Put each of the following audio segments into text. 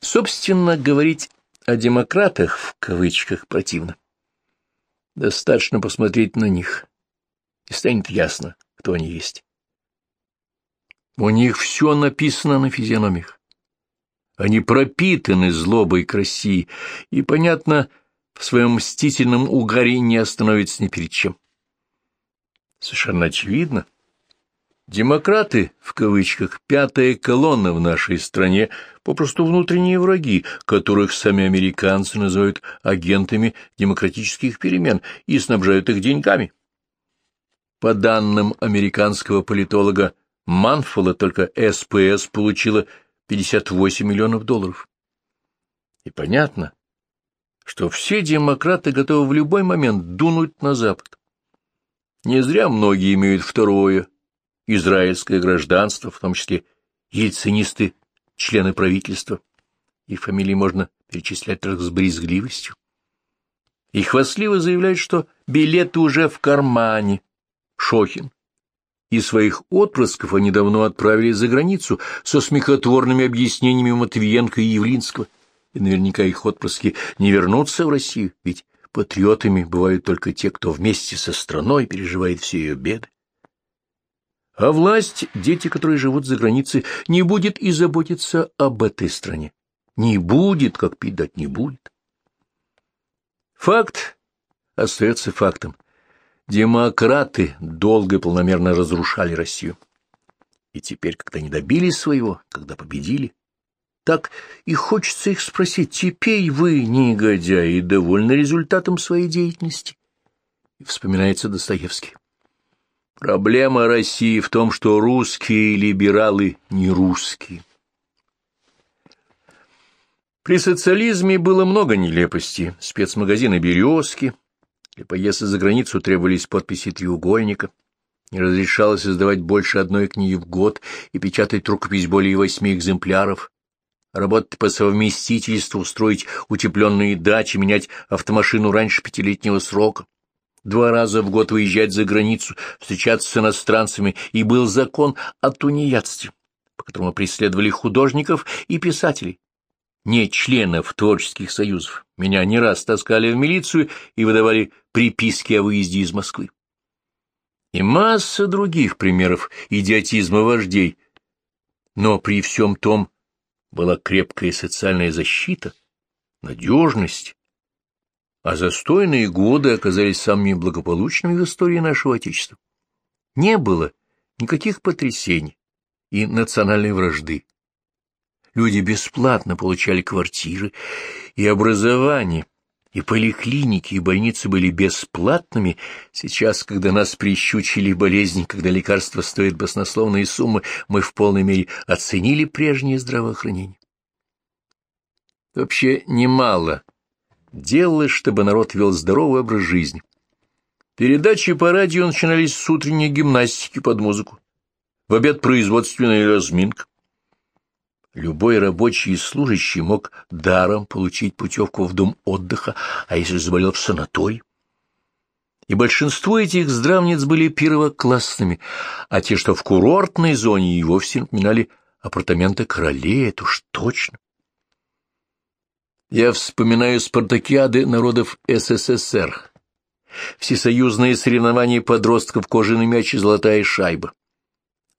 Собственно, говорить о демократах в кавычках противно. Достаточно посмотреть на них, и станет ясно, кто они есть. У них все написано на физиономиях. Они пропитаны злобой к России, и, понятно, в своем мстительном угаре не остановится ни перед чем. Совершенно очевидно. Демократы, в кавычках, пятая колонна в нашей стране, попросту внутренние враги, которых сами американцы называют агентами демократических перемен и снабжают их деньгами. По данным американского политолога Манфола, только СПС получила 58 миллионов долларов. И понятно, что все демократы готовы в любой момент дунуть на Запад. Не зря многие имеют второе, израильское гражданство, в том числе ельцинисты, члены правительства. Их фамилии можно перечислять только с брезгливостью. И хвастливо заявляют, что билеты уже в кармане. Шохин, и своих отпрысков они давно отправили за границу со смехотворными объяснениями Матвиенко и Явлинского. И наверняка их отпрыски не вернутся в Россию, ведь патриотами бывают только те, кто вместе со страной переживает все ее беды. А власть, дети, которые живут за границей, не будет и заботиться об этой стране. Не будет, как пить дать не будет. Факт остается фактом. Демократы долго и полномерно разрушали Россию. И теперь, когда они добились своего, когда победили, так и хочется их спросить, теперь вы, негодяи, довольны результатом своей деятельности? Вспоминается Достоевский. Проблема России в том, что русские либералы не русские. При социализме было много нелепостей. Спецмагазины «Березки», для поездки за границу требовались подписи треугольника. Не разрешалось издавать больше одной книги в год и печатать рукопись более восьми экземпляров. Работать по совместительству, устроить утепленные дачи, менять автомашину раньше пятилетнего срока. Два раза в год выезжать за границу, встречаться с иностранцами, и был закон о тунеядстве, по которому преследовали художников и писателей, не членов творческих союзов. Меня не раз таскали в милицию и выдавали приписки о выезде из Москвы. И масса других примеров идиотизма вождей. Но при всем том была крепкая социальная защита, надежность, а застойные годы оказались самыми благополучными в истории нашего Отечества. Не было никаких потрясений и национальной вражды. Люди бесплатно получали квартиры и образование, и поликлиники, и больницы были бесплатными. Сейчас, когда нас прищучили болезни, когда лекарства стоят баснословные суммы, мы в полной мере оценили прежнее здравоохранение. Вообще немало делалось, чтобы народ вел здоровый образ жизни. Передачи по радио начинались с утренней гимнастики под музыку. В обед производственная разминка. Любой рабочий и служащий мог даром получить путевку в дом отдыха, а если заболел в санаторий? И большинство этих здравниц были первоклассными, а те, что в курортной зоне, и вовсе напоминали апартаменты королей, это уж точно. Я вспоминаю спартакиады народов СССР, всесоюзные соревнования подростков кожаный мяч и золотая шайба.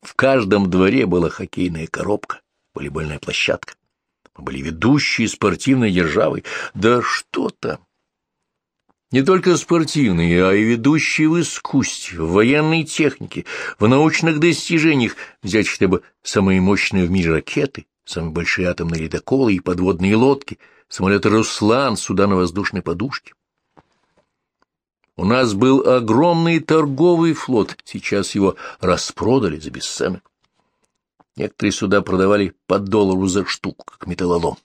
В каждом дворе была хоккейная коробка волейбольная площадка. Мы были ведущие спортивной державой. Да что там! Не только спортивные, а и ведущие в искусстве, в военной технике, в научных достижениях, взять хотя бы самые мощные в мире ракеты, самые большие атомные ледоколы и подводные лодки, самолеты «Руслан», суда на воздушной подушке. У нас был огромный торговый флот, сейчас его распродали за бесценок. Некоторые суда продавали по доллару за штуку, как металлолом.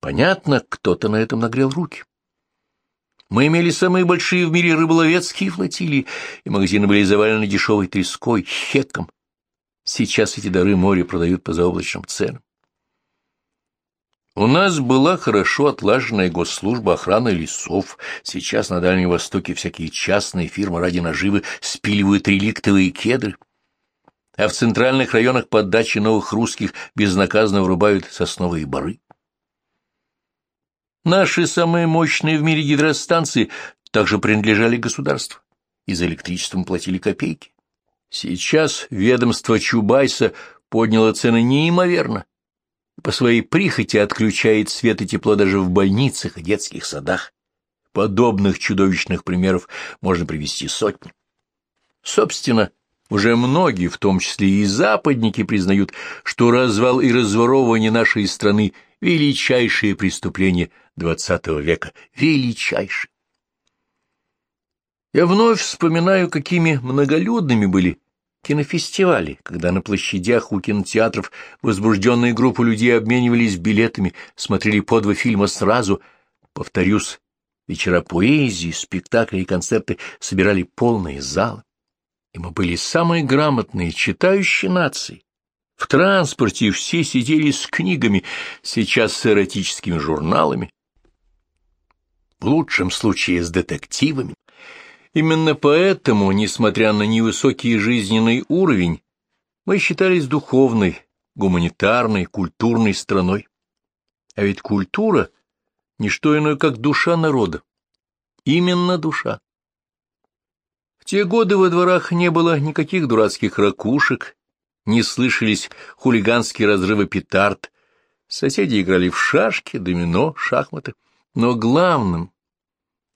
Понятно, кто-то на этом нагрел руки. Мы имели самые большие в мире рыболовецкие флотилии, и магазины были завалены дешевой треской, хеком. Сейчас эти дары моря продают по заоблачным ценам. У нас была хорошо отлаженная госслужба охраны лесов. Сейчас на Дальнем Востоке всякие частные фирмы ради наживы спиливают реликтовые кедры а в центральных районах под дачи новых русских безнаказанно врубают сосновые бары. Наши самые мощные в мире гидростанции также принадлежали государству, и за электричеством платили копейки. Сейчас ведомство Чубайса подняло цены неимоверно, по своей прихоти отключает свет и тепло даже в больницах и детских садах. Подобных чудовищных примеров можно привести сотни. Собственно, уже многие, в том числе и западники, признают, что развал и разворовывание нашей страны – величайшие преступления XX века. Величайшие. Я вновь вспоминаю, какими многолюдными были кинофестивали, когда на площадях у кинотеатров возбужденные группы людей обменивались билетами, смотрели по два фильма сразу. Повторюсь, вечера поэзии, спектакли и концерты собирали полные залы и мы были самые грамотные, читающие нации. В транспорте все сидели с книгами, сейчас с эротическими журналами, в лучшем случае с детективами. Именно поэтому, несмотря на невысокий жизненный уровень, мы считались духовной, гуманитарной, культурной страной. А ведь культура — не что иное, как душа народа. Именно душа. В те годы во дворах не было никаких дурацких ракушек, не слышались хулиганские разрывы петард, соседи играли в шашки, домино, шахматы. Но главным,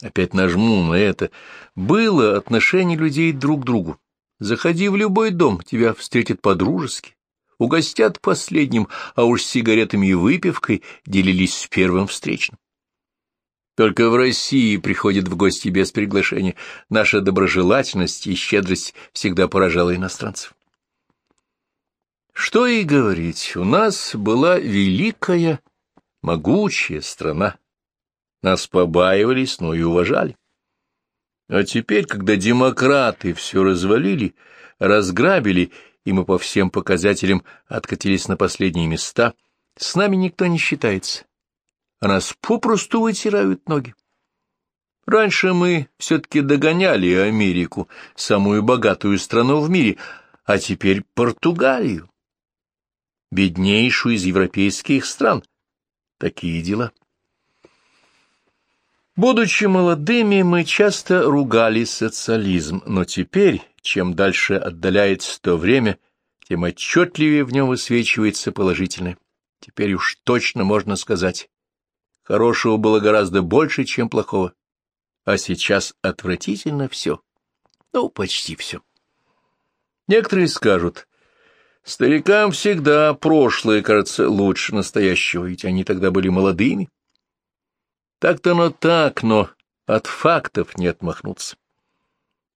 опять нажму на это, было отношение людей друг к другу. Заходи в любой дом, тебя встретят по-дружески, угостят последним, а уж сигаретами и выпивкой делились с первым встречным. Только в России приходят в гости без приглашения. Наша доброжелательность и щедрость всегда поражала иностранцев. Что и говорить, у нас была великая, могучая страна. Нас побаивались, но и уважали. А теперь, когда демократы все развалили, разграбили, и мы по всем показателям откатились на последние места, с нами никто не считается а нас попросту вытирают ноги. Раньше мы все-таки догоняли Америку, самую богатую страну в мире, а теперь Португалию, беднейшую из европейских стран. Такие дела. Будучи молодыми, мы часто ругали социализм, но теперь, чем дальше отдаляется то время, тем отчетливее в нем высвечивается положительное. Теперь уж точно можно сказать, Хорошего было гораздо больше, чем плохого. А сейчас отвратительно все. Ну, почти все. Некоторые скажут, старикам всегда прошлое кажется лучше настоящего, ведь они тогда были молодыми. Так-то оно так, но от фактов не отмахнуться.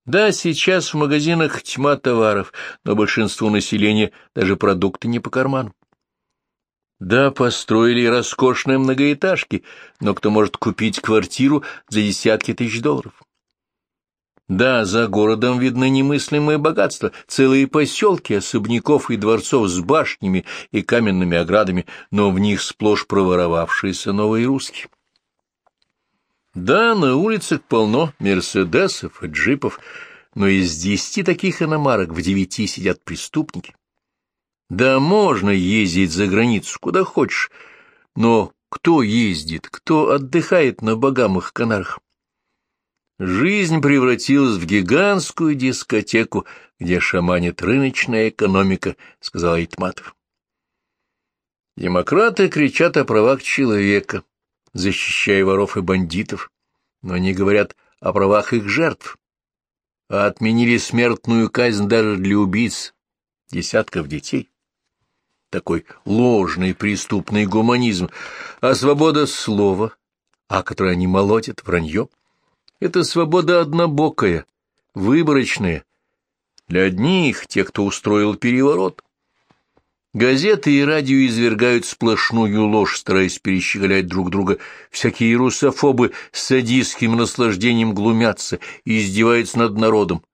Да, сейчас в магазинах тьма товаров, но большинству населения даже продукты не по карману. Да, построили роскошные многоэтажки, но кто может купить квартиру за десятки тысяч долларов? Да, за городом видны немыслимые богатства, целые поселки особняков и дворцов с башнями и каменными оградами, но в них сплошь проворовавшиеся новые русские. Да, на улицах полно мерседесов и джипов, но из десяти таких иномарок в девяти сидят преступники. Да можно ездить за границу, куда хочешь, но кто ездит, кто отдыхает на богамых канарах? Жизнь превратилась в гигантскую дискотеку, где шаманит рыночная экономика, — сказал Айтматов. Демократы кричат о правах человека, защищая воров и бандитов, но не говорят о правах их жертв, а отменили смертную казнь даже для убийц десятков детей такой ложный преступный гуманизм, а свобода слова, о которой они молотят, вранье, это свобода однобокая, выборочная. Для одних, тех, кто устроил переворот. Газеты и радио извергают сплошную ложь, стараясь перещеголять друг друга. Всякие русофобы с садистским наслаждением глумятся и издеваются над народом.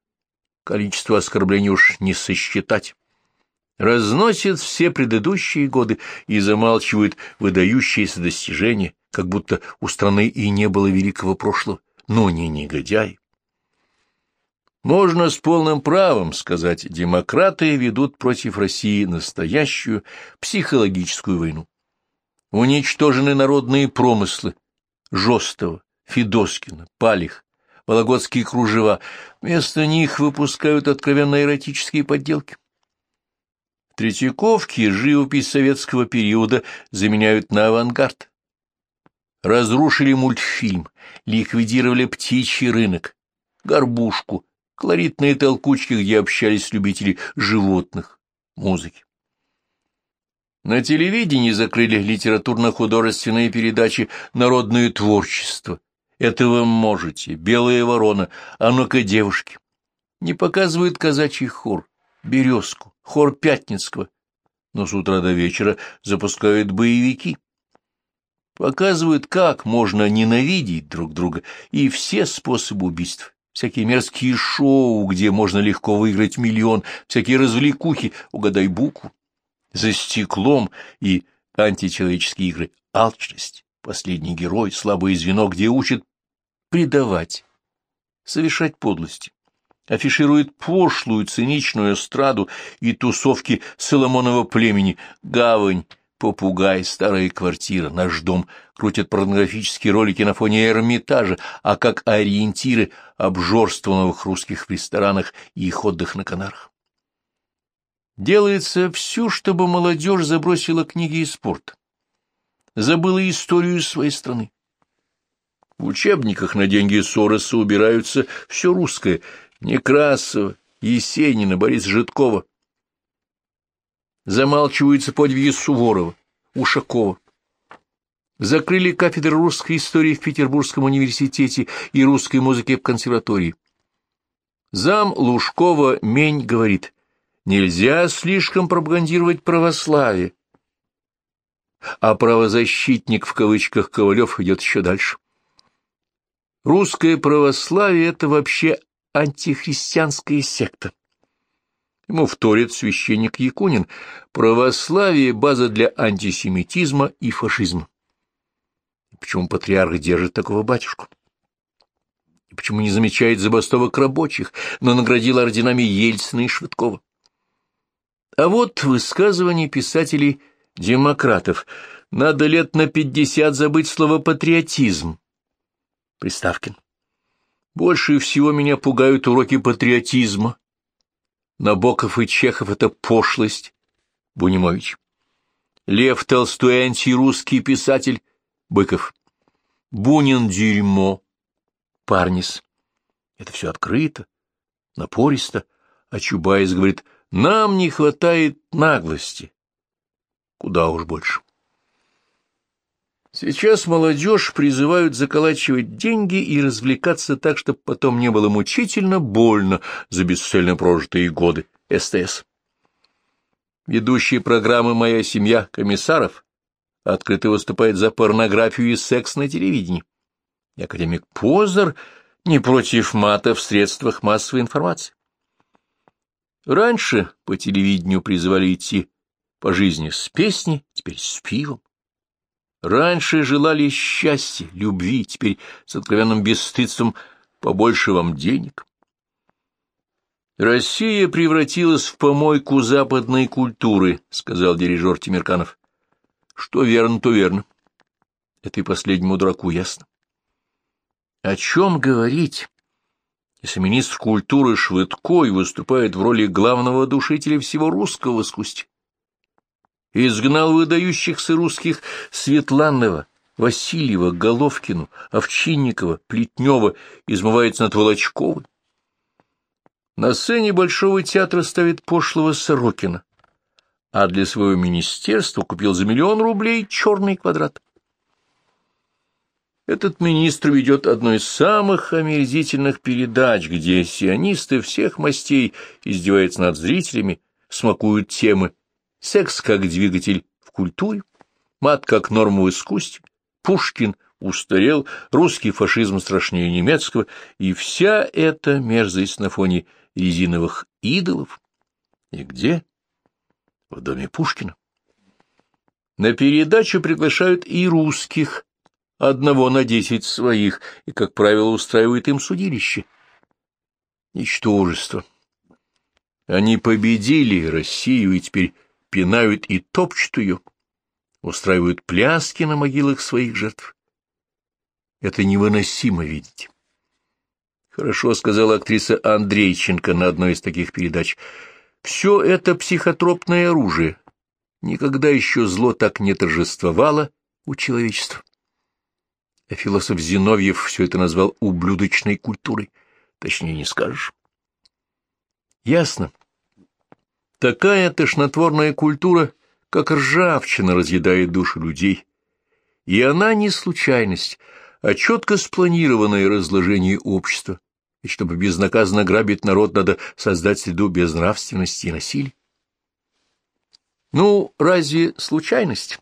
Количество оскорблений уж не сосчитать разносят все предыдущие годы и замалчивают выдающиеся достижения, как будто у страны и не было великого прошлого, но не негодяй. Можно с полным правом сказать, демократы ведут против России настоящую психологическую войну. Уничтожены народные промыслы, Жостова, Федоскина, Палих, Вологодские кружева. Вместо них выпускают откровенно эротические подделки. В Третьяковке живопись советского периода заменяют на авангард. Разрушили мультфильм, ликвидировали птичий рынок, горбушку, колоритные толкучки, где общались любители животных, музыки. На телевидении закрыли литературно-художественные передачи «Народное творчество», «Это вы можете», «Белая ворона», «А ну-ка, девушки». Не показывают казачий хор, «Березку», хор Пятницкого, но с утра до вечера запускают боевики. Показывают, как можно ненавидеть друг друга и все способы убийств всякие мерзкие шоу, где можно легко выиграть миллион, всякие развлекухи, угадай букву, за стеклом и античеловеческие игры, алчность, последний герой, слабое звено, где учат предавать, совершать подлости, афиширует пошлую циничную эстраду и тусовки Соломонова племени, гавань, попугай, старая квартира, наш дом, крутят порнографические ролики на фоне Эрмитажа, а как ориентиры обжорствованных русских в ресторанах и их отдых на Канарах. Делается все, чтобы молодежь забросила книги и спорт, забыла историю своей страны. В учебниках на деньги Сороса убираются все русское, Некрасова, Есенина, Бориса Житкова, замалчиваются подвиги Суворова, Ушакова. Закрыли кафедры русской истории в Петербургском университете и русской музыки в консерватории. Зам Лужкова Мень говорит, нельзя слишком пропагандировать православие. А правозащитник в кавычках Ковалев идет еще дальше. Русское православие — это вообще антихристианская секта. Ему вторит священник Якунин. Православие — база для антисемитизма и фашизма. Почему патриарх держит такого батюшку? И почему не замечает забастовок рабочих, но наградил орденами Ельцина и Швыдкова? А вот высказывание писателей-демократов. Надо лет на пятьдесят забыть слово «патриотизм». Приставкин. Больше всего меня пугают уроки патриотизма Набоков и Чехов — это пошлость. Бунимович. Лев Толстой — антирусский писатель. Быков. Бунин — дерьмо. Парнис. Это все открыто, напористо, а Чубайс говорит, нам не хватает наглости. Куда уж больше. Сейчас молодежь призывают заколачивать деньги и развлекаться так, чтобы потом не было мучительно больно за бесцельно прожитые годы. СТС. Ведущий программы «Моя семья» комиссаров открыто выступает за порнографию и секс на телевидении. И академик Позер не против мата в средствах массовой информации. Раньше по телевидению призывали идти по жизни с песней, теперь с пивом. Раньше желали счастья, любви, теперь с откровенным бесстыдством побольше вам денег. «Россия превратилась в помойку западной культуры», — сказал дирижер Тимирканов. «Что верно, то верно. Это и последнему дураку ясно». О чем говорить, если министр культуры Швыдкой выступает в роли главного душителя всего русского искусства? Изгнал выдающихся русских Светланова, Васильева, Головкину, Овчинникова, Плетнева, измывается над Волочковой. На сцене Большого театра ставит пошлого Сорокина, а для своего министерства купил за миллион рублей черный квадрат. Этот министр ведет одну из самых омерзительных передач, где сионисты всех мастей издеваются над зрителями, смакуют темы секс как двигатель в культуре, мат как норма в искусстве, Пушкин устарел, русский фашизм страшнее немецкого, и вся эта мерзость на фоне резиновых идолов. И где? В доме Пушкина. На передачу приглашают и русских, одного на десять своих, и, как правило, устраивают им судилище. Ничтожество. Они победили Россию и теперь пинают и топчут ее, устраивают пляски на могилах своих жертв. Это невыносимо видеть. Хорошо сказала актриса Андрейченко на одной из таких передач. Все это психотропное оружие. Никогда еще зло так не торжествовало у человечества. А философ Зиновьев все это назвал ублюдочной культурой. Точнее, не скажешь. Ясно. Такая тошнотворная культура, как ржавчина, разъедает души людей. И она не случайность, а четко спланированное разложение общества, и чтобы безнаказанно грабить народ, надо создать среду безнравственности и насилия. Ну, разве случайность?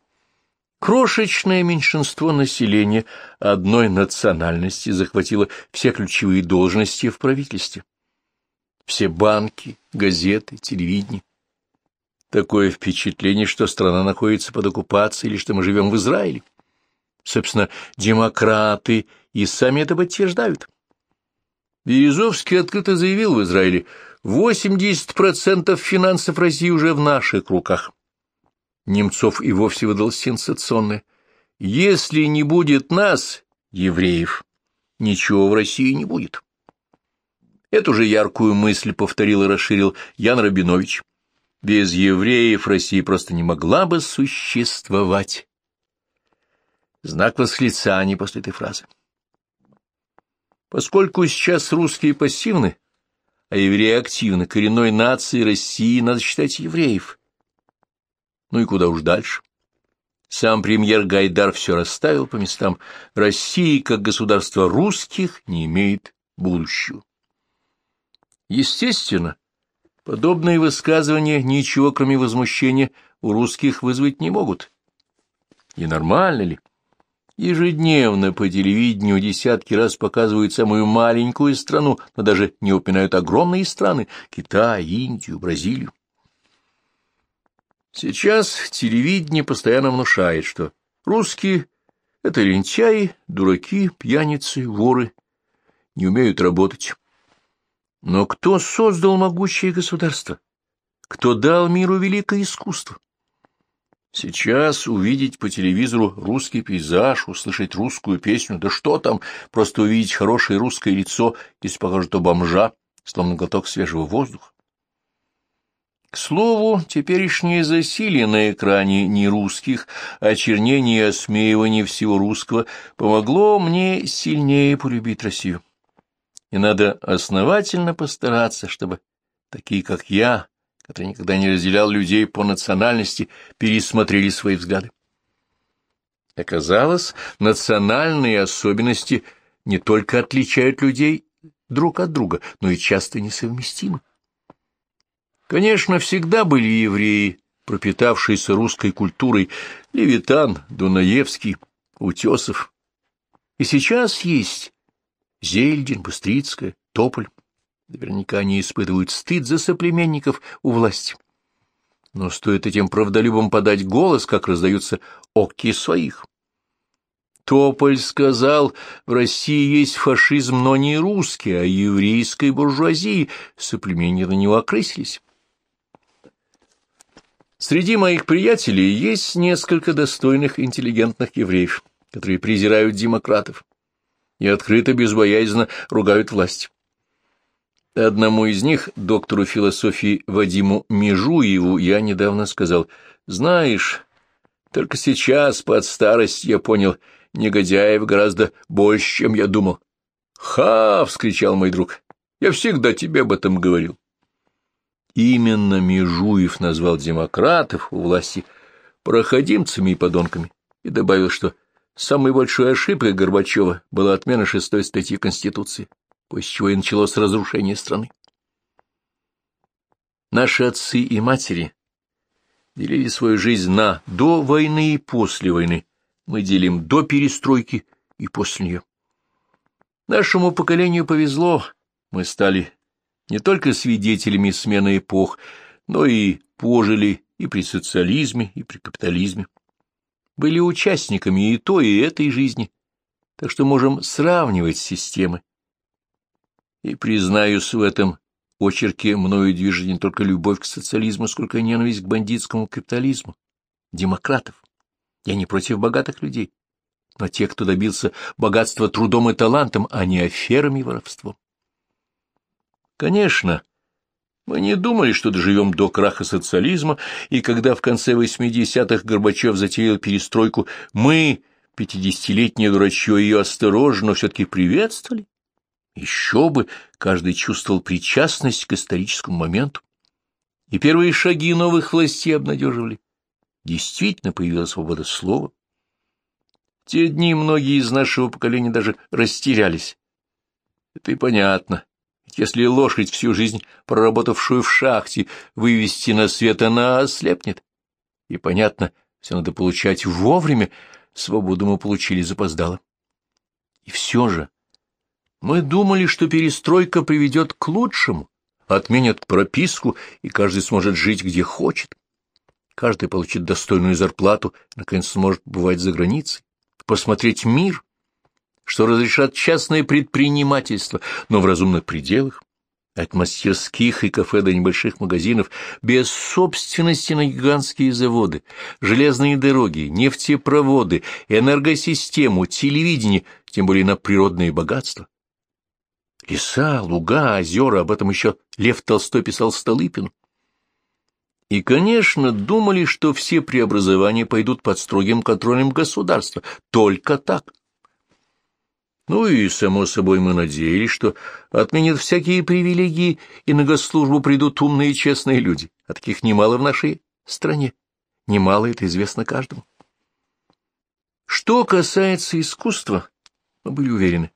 Крошечное меньшинство населения одной национальности захватило все ключевые должности в правительстве. Все банки, газеты, телевидение. Такое впечатление, что страна находится под оккупацией или что мы живем в Израиле. Собственно, демократы и сами это подтверждают. Березовский открыто заявил в Израиле, 80% финансов России уже в наших руках. Немцов и вовсе выдал сенсационное. Если не будет нас, евреев, ничего в России не будет. Эту же яркую мысль повторил и расширил Ян Рабинович. Без евреев Россия просто не могла бы существовать. Знак восклицания после этой фразы. Поскольку сейчас русские пассивны, а евреи активны, коренной нации России надо считать евреев. Ну и куда уж дальше? Сам премьер Гайдар все расставил по местам. Россия, как государство русских, не имеет будущего. Естественно, подобные высказывания ничего, кроме возмущения, у русских вызвать не могут. И нормально ли? Ежедневно по телевидению десятки раз показывают самую маленькую страну, но даже не упоминают огромные страны — Китай, Индию, Бразилию. Сейчас телевидение постоянно внушает, что русские — это лентяи, дураки, пьяницы, воры, не умеют работать. Но кто создал могучее государство? Кто дал миру великое искусство? Сейчас увидеть по телевизору русский пейзаж, услышать русскую песню, да что там, просто увидеть хорошее русское лицо, если покажут у бомжа, словно глоток свежего воздуха. К слову, теперешнее засилие на экране не русских, а чернение и осмеивание всего русского помогло мне сильнее полюбить Россию. И надо основательно постараться, чтобы такие, как я, который никогда не разделял людей по национальности, пересмотрели свои взгляды. Оказалось, национальные особенности не только отличают людей друг от друга, но и часто несовместимы. Конечно, всегда были евреи, пропитавшиеся русской культурой, Левитан, Дунаевский, Утесов. И сейчас есть Зельдин, Быстрицкая, Тополь. Наверняка они испытывают стыд за соплеменников у власти. Но стоит этим правдолюбам подать голос, как раздаются окки своих. Тополь сказал, в России есть фашизм, но не русский, а еврейской буржуазии. Соплеменники на него окрысились. Среди моих приятелей есть несколько достойных интеллигентных евреев, которые презирают демократов и открыто безбоязненно ругают власть. Одному из них, доктору философии Вадиму Межуеву, я недавно сказал, «Знаешь, только сейчас, под старость, я понял, негодяев гораздо больше, чем я думал». «Ха!» — вскричал мой друг. «Я всегда тебе об этом говорил». Именно Межуев назвал демократов у власти проходимцами и подонками и добавил, что самой большой ошибкой Горбачева была отмена шестой статьи Конституции после чего и началось разрушение страны. Наши отцы и матери делили свою жизнь на до войны и после войны. Мы делим до перестройки и после нее. Нашему поколению повезло, мы стали не только свидетелями смены эпох, но и пожили и при социализме, и при капитализме. Были участниками и той, и этой жизни, так что можем сравнивать системы и, признаюсь, в этом очерке мною движет не только любовь к социализму, сколько и ненависть к бандитскому капитализму, демократов. Я не против богатых людей. но тех, кто добился богатства трудом и талантом, а не аферами и воровством. Конечно, мы не думали, что доживем до краха социализма, и когда в конце 80-х Горбачев затеял перестройку, мы, пятидесятилетнее дурачье, ее осторожно, но все-таки приветствовали. Еще бы, каждый чувствовал причастность к историческому моменту. И первые шаги новых властей обнадеживали. Действительно появилась свобода слова. В те дни многие из нашего поколения даже растерялись. Это и понятно. Если лошадь, всю жизнь проработавшую в шахте, вывести на свет, она ослепнет. И понятно, все надо получать вовремя, свободу мы получили запоздало. И все же мы думали, что перестройка приведет к лучшему, отменят прописку, и каждый сможет жить где хочет. Каждый получит достойную зарплату, наконец сможет бывать за границей посмотреть мир, что разрешат частное предпринимательство, но в разумных пределах, от мастерских и кафе до небольших магазинов, без собственности на гигантские заводы, железные дороги, нефтепроводы, энергосистему, телевидение, тем более на природные богатства. Леса, луга, озера, об этом еще Лев Толстой писал Столыпину. И, конечно, думали, что все преобразования пойдут под строгим контролем государства. Только так. Ну и, само собой, мы надеялись, что отменят всякие привилегии, и на госслужбу придут умные и честные люди. А таких немало в нашей стране. Немало это известно каждому. Что касается искусства, мы были уверены,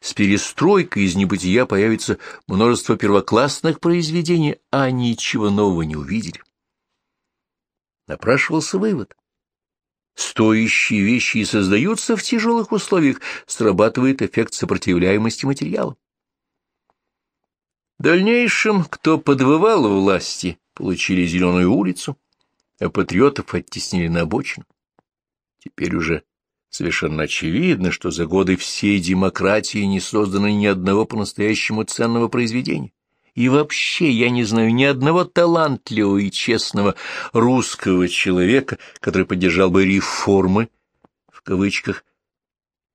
с перестройкой из небытия появится множество первоклассных произведений, а ничего нового не увидели. Напрашивался вывод. Стоящие вещи и создаются в тяжелых условиях, срабатывает эффект сопротивляемости материала. В дальнейшем, кто подвывал у власти, получили зеленую улицу, а патриотов оттеснили на обочину. Теперь уже Совершенно очевидно, что за годы всей демократии не создано ни одного по-настоящему ценного произведения. И вообще я не знаю ни одного талантливого и честного русского человека, который поддержал бы реформы, в кавычках,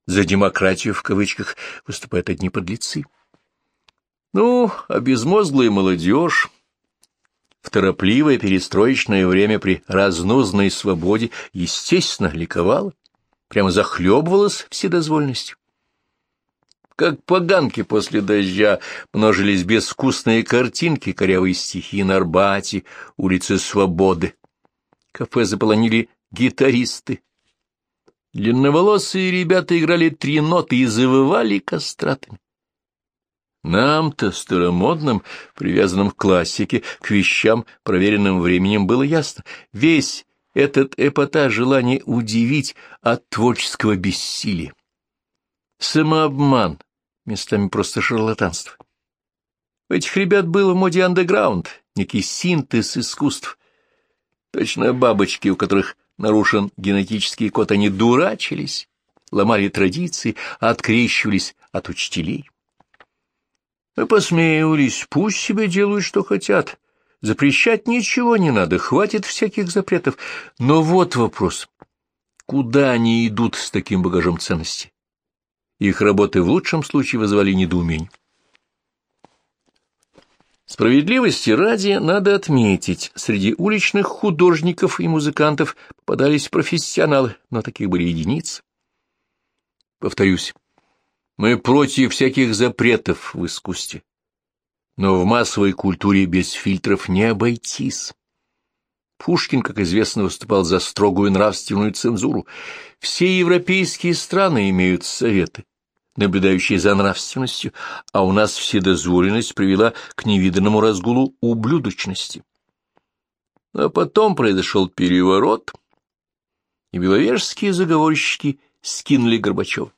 за демократию, в кавычках, выступают одни подлецы. Ну, а безмозглая молодежь в торопливое перестроечное время при разнузной свободе, естественно, ликовала прямо захлебывалась вседозвольностью. Как поганки после дождя множились безвкусные картинки, корявые стихи на Арбате, улицы Свободы. Кафе заполонили гитаристы. Длинноволосые ребята играли три ноты и завывали кастратами. Нам-то, старомодным, привязанным к классике, к вещам, проверенным временем, было ясно. Весь этот эпатаж желание удивить от творческого бессилия. Самообман, местами просто шарлатанство. У этих ребят было в моде андеграунд, некий синтез искусств. Точно бабочки, у которых нарушен генетический код, они дурачились, ломали традиции, открещивались от учителей. Мы посмеивались, пусть себе делают, что хотят, Запрещать ничего не надо, хватит всяких запретов. Но вот вопрос. Куда они идут с таким багажом ценностей? Их работы в лучшем случае вызывали недоумение. Справедливости ради надо отметить, среди уличных художников и музыкантов попадались профессионалы, но таких были единицы. Повторюсь, мы против всяких запретов в искусстве, но в массовой культуре без фильтров не обойтись. Пушкин, как известно, выступал за строгую нравственную цензуру. Все европейские страны имеют советы, наблюдающие за нравственностью, а у нас вседозволенность привела к невиданному разгулу ублюдочности. А потом произошел переворот, и беловежские заговорщики скинули Горбачева.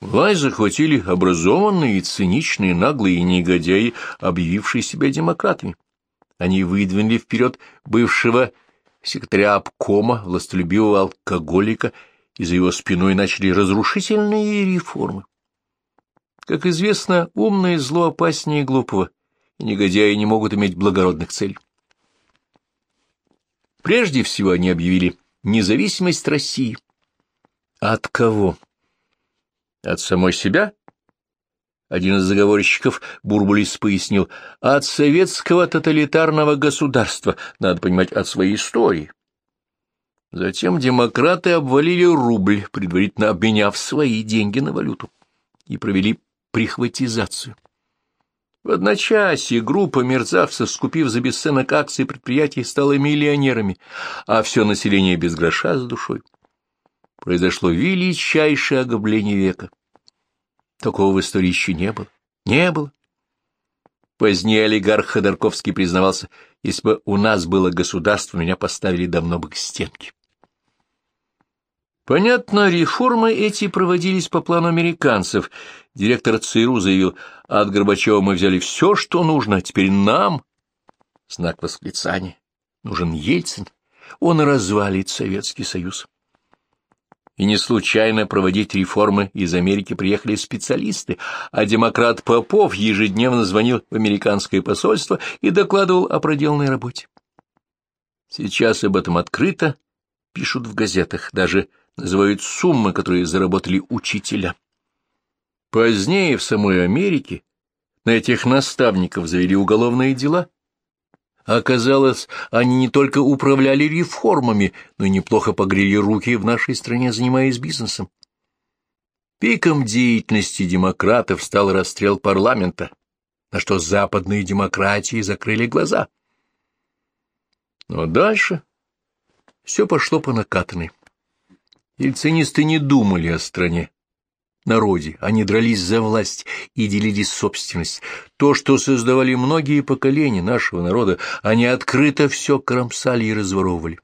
Власть захватили образованные, циничные, наглые негодяи, объявившие себя демократами. Они выдвинули вперед бывшего секретаря обкома, властолюбивого алкоголика, и за его спиной начали разрушительные реформы. Как известно, умное зло опаснее глупого, и негодяи не могут иметь благородных целей. Прежде всего они объявили независимость России, От кого? От самой себя? Один из заговорщиков Бурбулис пояснил. От советского тоталитарного государства, надо понимать, от своей истории. Затем демократы обвалили рубль, предварительно обменяв свои деньги на валюту, и провели прихватизацию. В одночасье группа мерзавцев, скупив за бесценок акции предприятий, стала миллионерами, а все население без гроша за душой. Произошло величайшее ограбление века. Такого в истории еще не было. Не было. Позднее олигарх Ходорковский признавался, если бы у нас было государство, меня поставили давно бы к стенке. Понятно, реформы эти проводились по плану американцев. Директор ЦРУ заявил, от Горбачева мы взяли все, что нужно, а теперь нам... Знак восклицания. Нужен Ельцин. Он развалит Советский Союз. И не случайно проводить реформы из Америки приехали специалисты, а демократ Попов ежедневно звонил в американское посольство и докладывал о проделанной работе. Сейчас об этом открыто пишут в газетах, даже называют суммы, которые заработали учителя. Позднее в самой Америке на этих наставников завели уголовные дела. Оказалось, они не только управляли реформами, но и неплохо погрели руки в нашей стране, занимаясь бизнесом. Пиком деятельности демократов стал расстрел парламента, на что западные демократии закрыли глаза. Но дальше все пошло по накатанной. Ельцинисты не думали о стране, народе, они дрались за власть и делили собственность. То, что создавали многие поколения нашего народа, они открыто все кромсали и разворовывали.